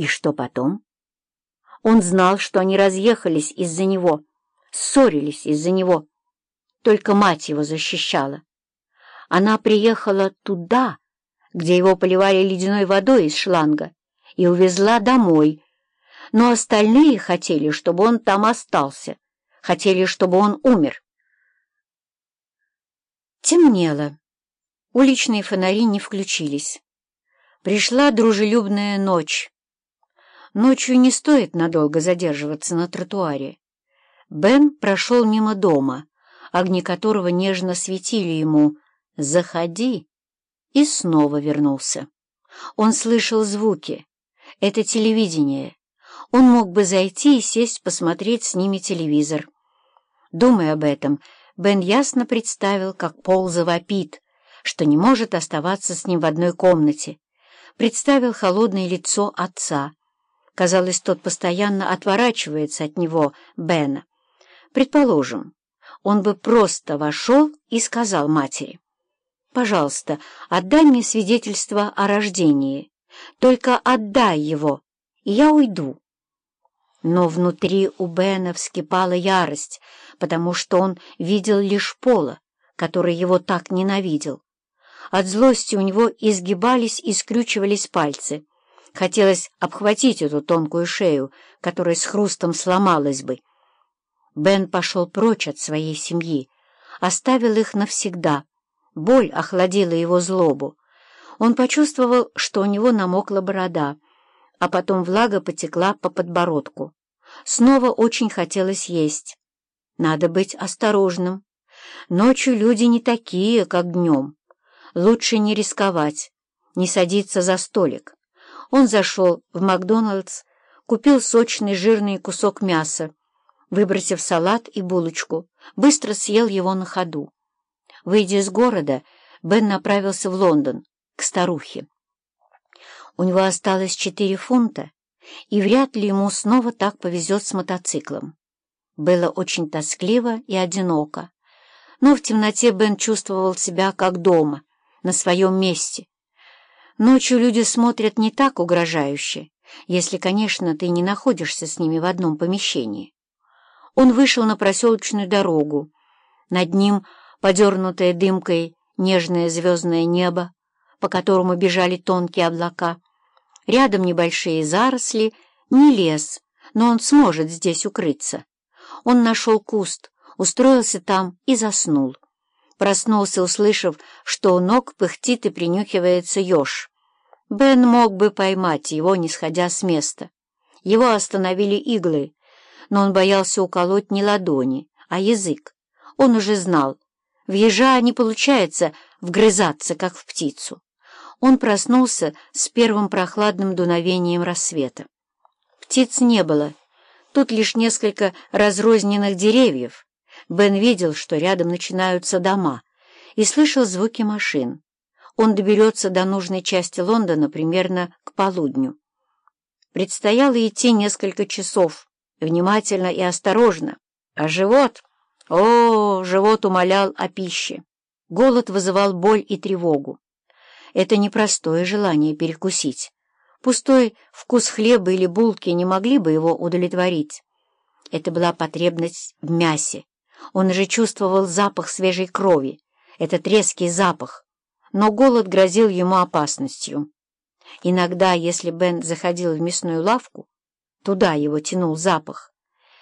И что потом? Он знал, что они разъехались из-за него, ссорились из-за него. Только мать его защищала. Она приехала туда, где его поливали ледяной водой из шланга, и увезла домой. Но остальные хотели, чтобы он там остался, хотели, чтобы он умер. Темнело. Уличные фонари не включились. Пришла дружелюбная ночь. Ночью не стоит надолго задерживаться на тротуаре. Бен прошел мимо дома, огни которого нежно светили ему «Заходи!» и снова вернулся. Он слышал звуки. Это телевидение. Он мог бы зайти и сесть посмотреть с ними телевизор. Думая об этом, Бен ясно представил, как Пол завопит, что не может оставаться с ним в одной комнате. Представил холодное лицо отца, Казалось, тот постоянно отворачивается от него, Бена. Предположим, он бы просто вошел и сказал матери, «Пожалуйста, отдай мне свидетельство о рождении. Только отдай его, и я уйду». Но внутри у Бена вскипала ярость, потому что он видел лишь Пола, который его так ненавидел. От злости у него изгибались и скрючивались пальцы — Хотелось обхватить эту тонкую шею, которая с хрустом сломалась бы. Бен пошел прочь от своей семьи, оставил их навсегда. Боль охладила его злобу. Он почувствовал, что у него намокла борода, а потом влага потекла по подбородку. Снова очень хотелось есть. Надо быть осторожным. Ночью люди не такие, как днем. Лучше не рисковать, не садиться за столик. Он зашел в Макдоналдс, купил сочный жирный кусок мяса, выбросив салат и булочку, быстро съел его на ходу. Выйдя из города, Бен направился в Лондон, к старухе. У него осталось четыре фунта, и вряд ли ему снова так повезет с мотоциклом. Было очень тоскливо и одиноко, но в темноте Бен чувствовал себя как дома, на своем месте, Ночью люди смотрят не так угрожающе, если, конечно, ты не находишься с ними в одном помещении. Он вышел на проселочную дорогу. Над ним, подернутое дымкой, нежное звездное небо, по которому бежали тонкие облака. Рядом небольшие заросли, не лес, но он сможет здесь укрыться. Он нашел куст, устроился там и заснул. Проснулся, услышав, что у ног пыхтит и принюхивается еж. Бен мог бы поймать его, не сходя с места. Его остановили иглы, но он боялся уколоть не ладони, а язык. Он уже знал, в ежа не получается вгрызаться, как в птицу. Он проснулся с первым прохладным дуновением рассвета. Птиц не было, тут лишь несколько разрозненных деревьев. Бен видел, что рядом начинаются дома, и слышал звуки машин он доберется до нужной части Лондона примерно к полудню. Предстояло идти несколько часов, внимательно и осторожно. А живот... О, живот умолял о пище. Голод вызывал боль и тревогу. Это непростое желание перекусить. Пустой вкус хлеба или булки не могли бы его удовлетворить. Это была потребность в мясе. Он же чувствовал запах свежей крови, этот резкий запах, но голод грозил ему опасностью. Иногда, если Бен заходил в мясную лавку, туда его тянул запах,